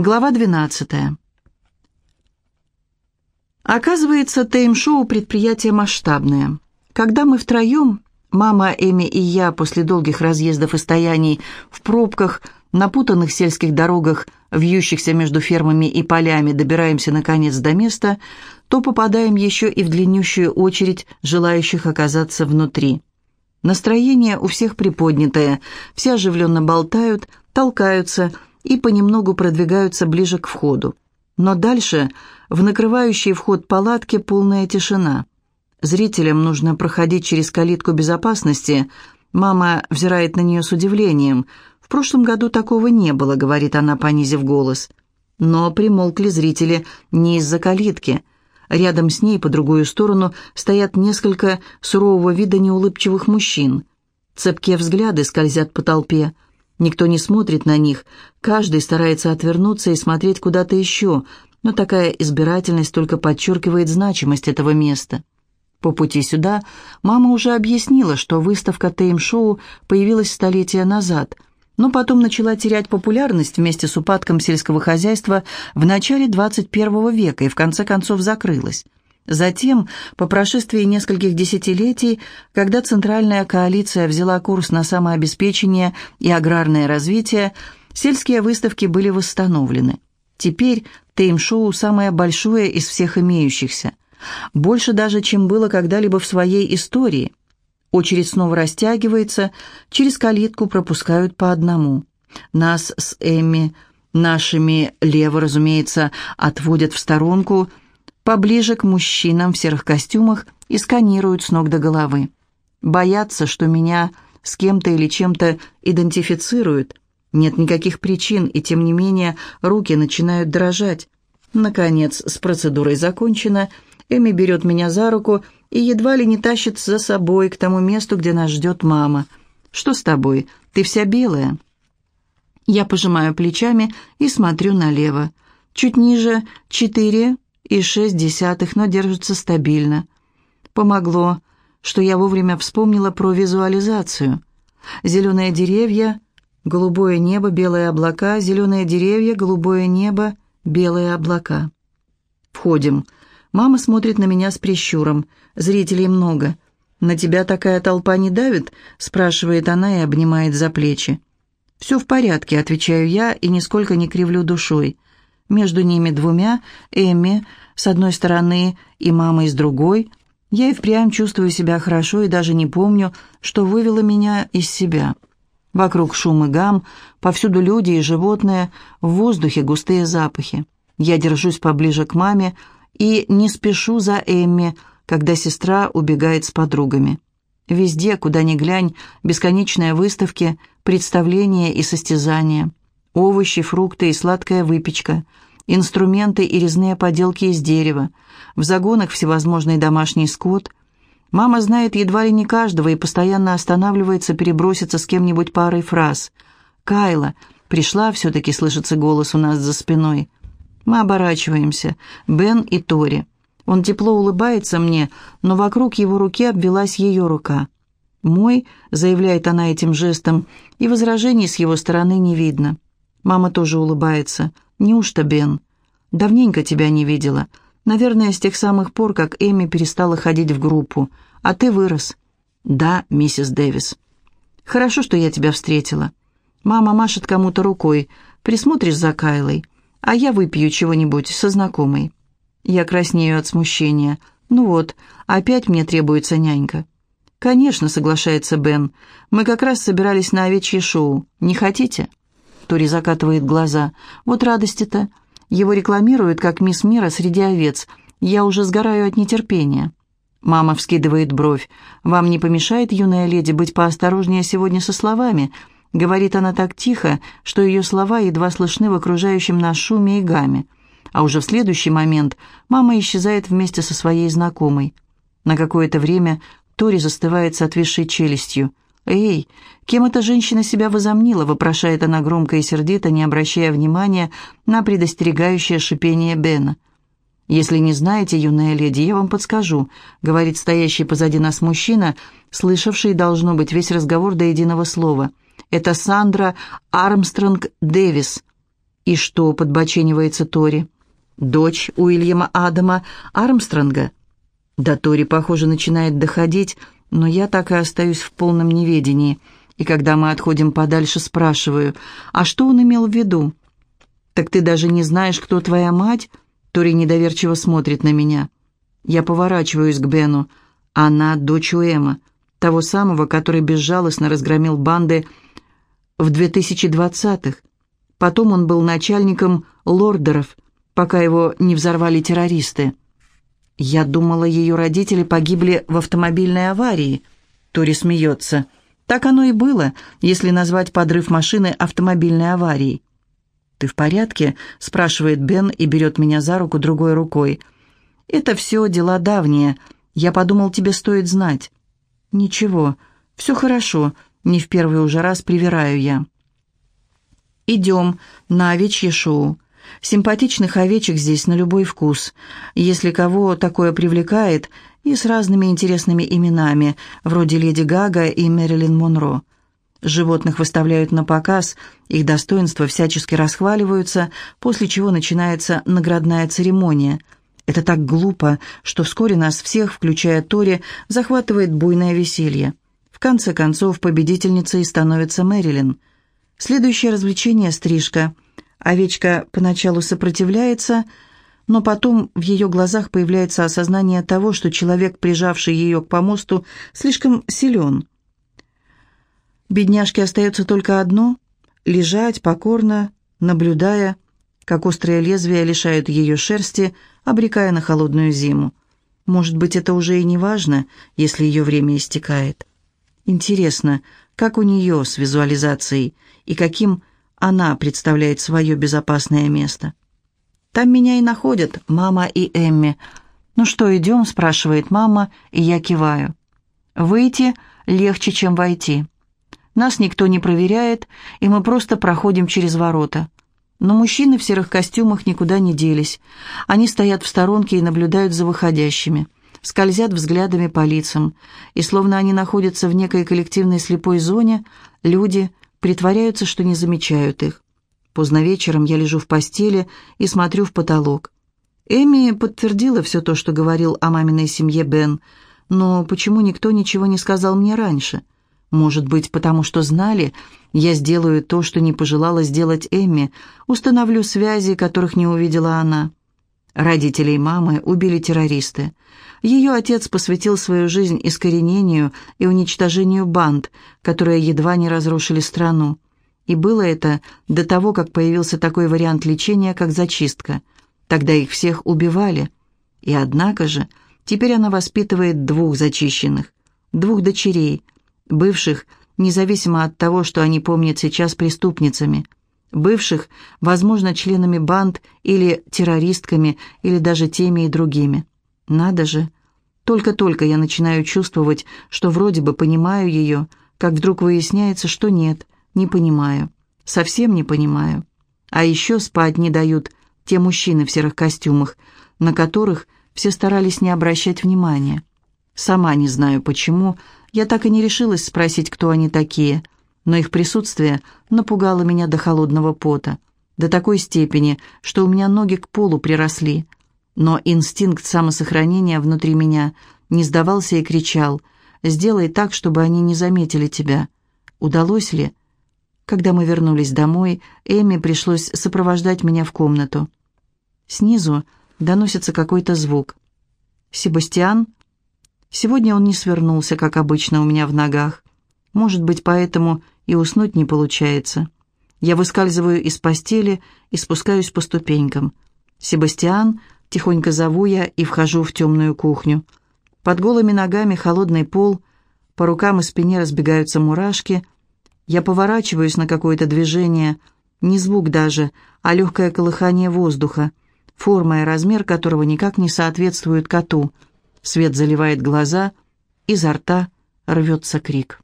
Глава 12. Оказывается, тайм-шоу предприятие масштабное. Когда мы втроем, мама, Эми и я, после долгих разъездов и стояний в пробках, на путанных сельских дорогах, вьющихся между фермами и полями, добираемся наконец до места, то попадаем еще и в длиннющую очередь желающих оказаться внутри. Настроение у всех приподнятое, все оживленно болтают, толкаются – и понемногу продвигаются ближе к входу. Но дальше в накрывающей вход палатке полная тишина. Зрителям нужно проходить через калитку безопасности. Мама взирает на нее с удивлением. «В прошлом году такого не было», — говорит она, понизив голос. Но примолкли зрители не из-за калитки. Рядом с ней, по другую сторону, стоят несколько сурового вида неулыбчивых мужчин. Цепкие взгляды скользят по толпе. Никто не смотрит на них, каждый старается отвернуться и смотреть куда-то еще, но такая избирательность только подчеркивает значимость этого места. По пути сюда мама уже объяснила, что выставка тейм-шоу появилась столетия назад, но потом начала терять популярность вместе с упадком сельского хозяйства в начале 21 века и в конце концов закрылась. Затем, по прошествии нескольких десятилетий, когда Центральная коалиция взяла курс на самообеспечение и аграрное развитие, сельские выставки были восстановлены. Теперь тейм-шоу самое большое из всех имеющихся. Больше даже, чем было когда-либо в своей истории. Очередь снова растягивается, через калитку пропускают по одному. Нас с Эмми, нашими лево, разумеется, отводят в сторонку – поближе к мужчинам в серых костюмах и сканируют с ног до головы. Боятся, что меня с кем-то или чем-то идентифицируют. Нет никаких причин, и тем не менее руки начинают дрожать. Наконец, с процедурой закончено. Эми берет меня за руку и едва ли не тащит за собой к тому месту, где нас ждет мама. «Что с тобой? Ты вся белая?» Я пожимаю плечами и смотрю налево. Чуть ниже четыре и шесть десятых, но держится стабильно. Помогло, что я вовремя вспомнила про визуализацию. Зеленые деревья, голубое небо, белые облака, зеленые деревья, голубое небо, белые облака. Входим. Мама смотрит на меня с прищуром. Зрителей много. «На тебя такая толпа не давит?» – спрашивает она и обнимает за плечи. «Все в порядке», – отвечаю я и нисколько не кривлю душой. Между ними двумя, Эмми с одной стороны и мамой с другой, я и впрямь чувствую себя хорошо и даже не помню, что вывело меня из себя. Вокруг шум и гам, повсюду люди и животные, в воздухе густые запахи. Я держусь поближе к маме и не спешу за Эмми, когда сестра убегает с подругами. Везде, куда ни глянь, бесконечные выставки, представления и состязания овощи, фрукты и сладкая выпечка, инструменты и резные поделки из дерева, в загонах всевозможный домашний скот. Мама знает едва ли не каждого и постоянно останавливается переброситься с кем-нибудь парой фраз. «Кайла, пришла все-таки», — слышится голос у нас за спиной. Мы оборачиваемся. Бен и Тори. Он тепло улыбается мне, но вокруг его руки обвелась ее рука. «Мой», — заявляет она этим жестом, и возражений с его стороны не видно. Мама тоже улыбается. «Неужто, Бен? Давненько тебя не видела. Наверное, с тех самых пор, как Эми перестала ходить в группу. А ты вырос». «Да, миссис Дэвис». «Хорошо, что я тебя встретила». Мама машет кому-то рукой. «Присмотришь за Кайлой, а я выпью чего-нибудь со знакомой». Я краснею от смущения. «Ну вот, опять мне требуется нянька». «Конечно», — соглашается Бен. «Мы как раз собирались на овечье шоу. Не хотите?» Тори закатывает глаза. «Вот радости-то. Его рекламируют как мисс Мира среди овец. Я уже сгораю от нетерпения». Мама вскидывает бровь. «Вам не помешает, юная леди, быть поосторожнее сегодня со словами?» Говорит она так тихо, что ее слова едва слышны в окружающем нас шуме и гаме. А уже в следующий момент мама исчезает вместе со своей знакомой. На какое-то время Тори застывает с отвисшей челюстью. «Эй, кем эта женщина себя возомнила?» – вопрошает она громко и сердито, не обращая внимания на предостерегающее шипение Бена. «Если не знаете, юная леди, я вам подскажу», — говорит стоящий позади нас мужчина, слышавший, должно быть, весь разговор до единого слова. «Это Сандра Армстронг Дэвис». «И что?» — подбоченивается Тори. «Дочь Уильяма Адама Армстронга». До Тори, похоже, начинает доходить, но я так и остаюсь в полном неведении. И когда мы отходим подальше, спрашиваю, «А что он имел в виду?» «Так ты даже не знаешь, кто твоя мать?» Тори недоверчиво смотрит на меня. Я поворачиваюсь к Бену. Она дочь Уэма, того самого, который безжалостно разгромил банды в 2020-х. Потом он был начальником лордеров, пока его не взорвали террористы. Я думала, ее родители погибли в автомобильной аварии. Тори смеется. Так оно и было, если назвать подрыв машины автомобильной аварией. «Ты в порядке?» — спрашивает Бен и берет меня за руку другой рукой. «Это все дела давние. Я подумал, тебе стоит знать». «Ничего, все хорошо», — не в первый уже раз привираю я. «Идем на овечье шоу. Симпатичных овечек здесь на любой вкус. Если кого такое привлекает, и с разными интересными именами, вроде Леди Гага и Мэрилин Монро». Животных выставляют на показ, их достоинства всячески расхваливаются, после чего начинается наградная церемония. Это так глупо, что вскоре нас всех, включая Тори, захватывает буйное веселье. В конце концов, победительницей становится Мэрилин. Следующее развлечение – стрижка. Овечка поначалу сопротивляется, но потом в ее глазах появляется осознание того, что человек, прижавший ее к помосту, слишком силен – Бедняжке остается только одно — лежать покорно, наблюдая, как острые лезвия лишают ее шерсти, обрекая на холодную зиму. Может быть, это уже и не важно, если ее время истекает. Интересно, как у нее с визуализацией и каким она представляет свое безопасное место. Там меня и находят мама и Эмми. «Ну что, идем?» – спрашивает мама, и я киваю. «Выйти легче, чем войти». Нас никто не проверяет, и мы просто проходим через ворота. Но мужчины в серых костюмах никуда не делись. Они стоят в сторонке и наблюдают за выходящими, скользят взглядами по лицам, и словно они находятся в некой коллективной слепой зоне, люди притворяются, что не замечают их. Поздно вечером я лежу в постели и смотрю в потолок. Эми подтвердила все то, что говорил о маминой семье Бен, но почему никто ничего не сказал мне раньше?» Может быть, потому что знали, я сделаю то, что не пожелала сделать Эмми, установлю связи, которых не увидела она. Родителей мамы убили террористы. Ее отец посвятил свою жизнь искоренению и уничтожению банд, которые едва не разрушили страну. И было это до того, как появился такой вариант лечения, как зачистка. Тогда их всех убивали. И однако же, теперь она воспитывает двух зачищенных, двух дочерей – бывших, независимо от того, что они помнят сейчас преступницами, бывших, возможно, членами банд или террористками, или даже теми и другими. Надо же. Только-только я начинаю чувствовать, что вроде бы понимаю ее, как вдруг выясняется, что нет, не понимаю. Совсем не понимаю. А еще спать не дают те мужчины в серых костюмах, на которых все старались не обращать внимания. Сама не знаю почему, я так и не решилась спросить, кто они такие, но их присутствие напугало меня до холодного пота, до такой степени, что у меня ноги к полу приросли. Но инстинкт самосохранения внутри меня не сдавался и кричал «Сделай так, чтобы они не заметили тебя». Удалось ли? Когда мы вернулись домой, Эми пришлось сопровождать меня в комнату. Снизу доносится какой-то звук. Себастьян Сегодня он не свернулся, как обычно у меня в ногах. Может быть, поэтому и уснуть не получается. Я выскальзываю из постели и спускаюсь по ступенькам. «Себастьян», тихонько зову я и вхожу в темную кухню. Под голыми ногами холодный пол, по рукам и спине разбегаются мурашки. Я поворачиваюсь на какое-то движение, не звук даже, а легкое колыхание воздуха, форма и размер которого никак не соответствуют коту — Свет заливает глаза, изо рта рвется крик.